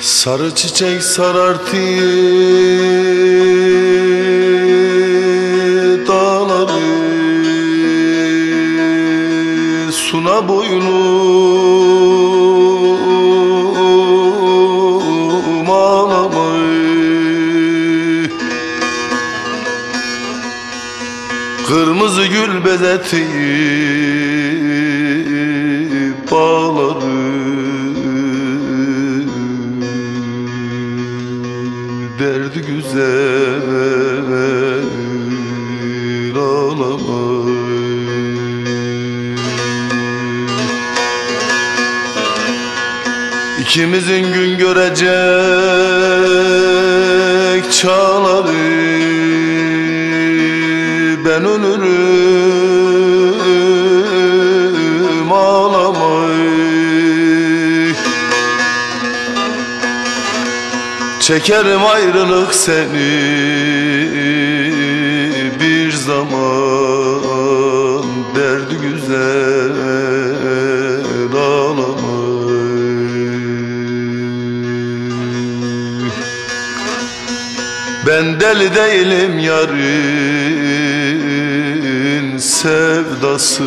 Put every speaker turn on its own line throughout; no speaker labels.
Sarı çiçek sarartı dağları Suna boynum ağlamayı Kırmızı gül bezeti bağları Güzel ağlamayı. İkimizin gün görecek çağları Ben ölürüm Çekerim ayrılık seni bir zaman. Derdi güzel ağlamayı. Ben deli değilim yarın sevdası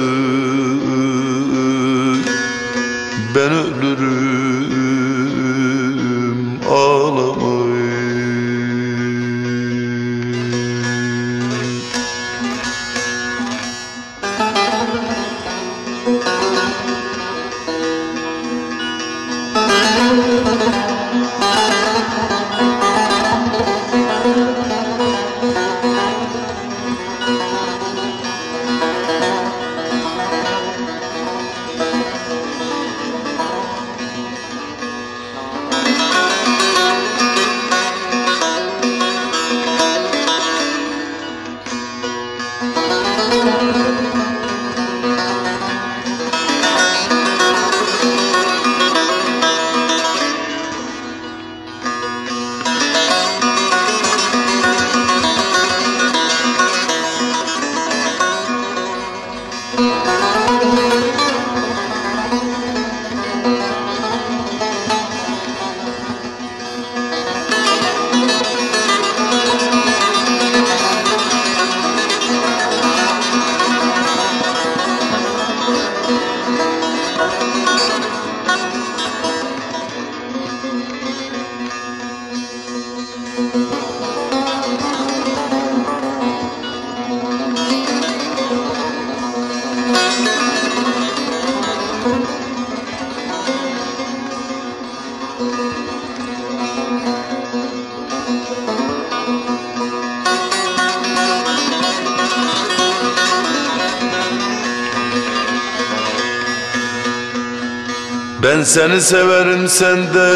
Ben seni severim sen de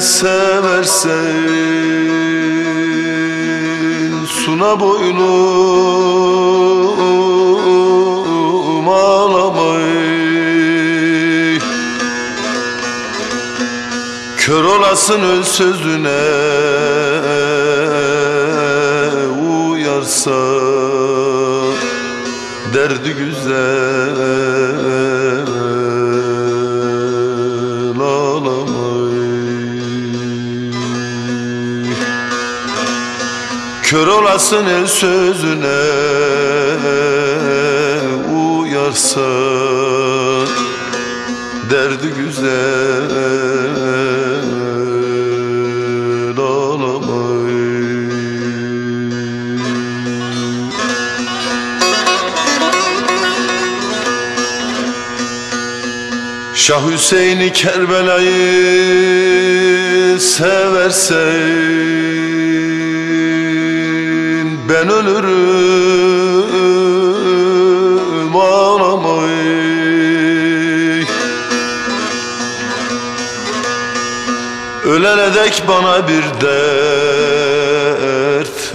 seversen. Suna boynum ağlamayı Kör olasın ön sözüne uyarsa Derdi güzel Kör olasın el sözüne uyarsa Derdi güzel ağlamayı Şah Hüseyin'i Kerbela'yı seversen Ölene dek bana bir dert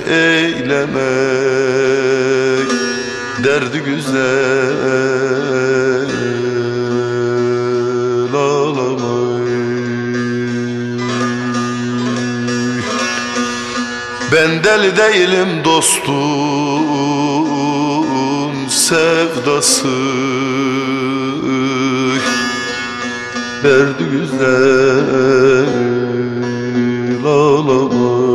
eylemek. Derdi güzel ağlamayı. Ben deli değilim dostum sevdası derdi güzel ağlama